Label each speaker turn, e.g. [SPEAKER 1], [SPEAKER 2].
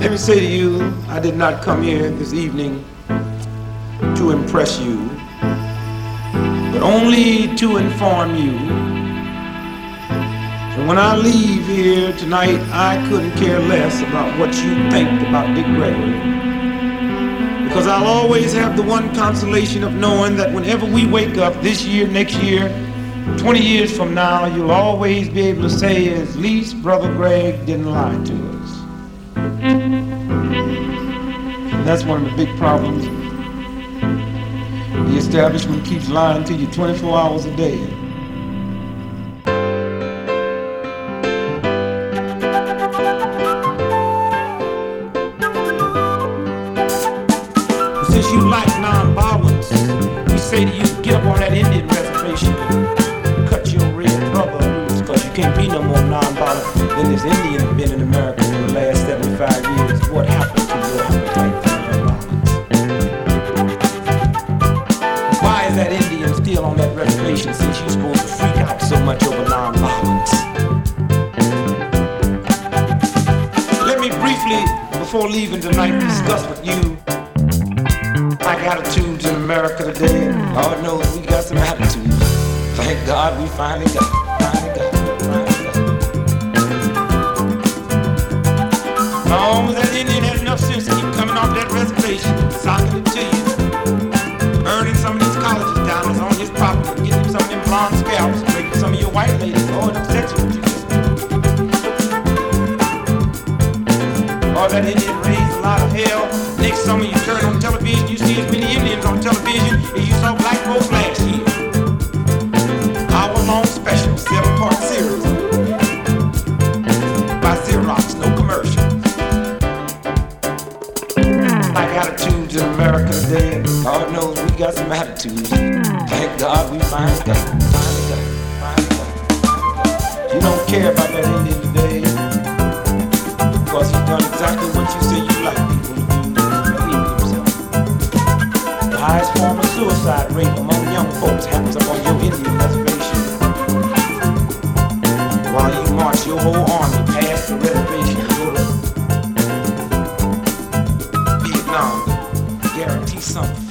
[SPEAKER 1] Let me say to you, I did not come here this evening to impress you, but only to inform you. And when I leave here tonight, I couldn't care less about what you think about Dick Gregory. Because I'll always have the one consolation of knowing that whenever we wake up this year, next year, 20 years from now, you'll always be able to say, at least Brother Greg didn't lie to us. And that's one of the big problems. The establishment keeps lying to you 24 hours a day. Since you like non-violence, we say to you, get up on that Indian reservation and cut your red brother loose, cause you can't be no more non-violent than this Indian been in America for the last on since you're supposed to freak out so much over non-violence? Let me briefly, before leaving tonight, discuss with you like attitudes in America today. Lord knows we got some attitudes. Thank God we finally got. Finally got. Finally got. Long as that Indian has enough sense to keep coming off that reservation, socking it to you, That Indian raised a lot of hell. Next summer you turn on television, you see as many Indians on television as you saw black folks last year. Hour long special, seven part series. By Xerox, no commercials. Like attitudes in America today, God knows we got some attitudes. Thank God we it. Got it. You don't care about that Indian today because you've done exactly what you say you like people to do to themselves. The highest form of suicide rate among young folks happens upon your Indian reservation. While you march your whole army past the reservation border, Vietnam guarantees something.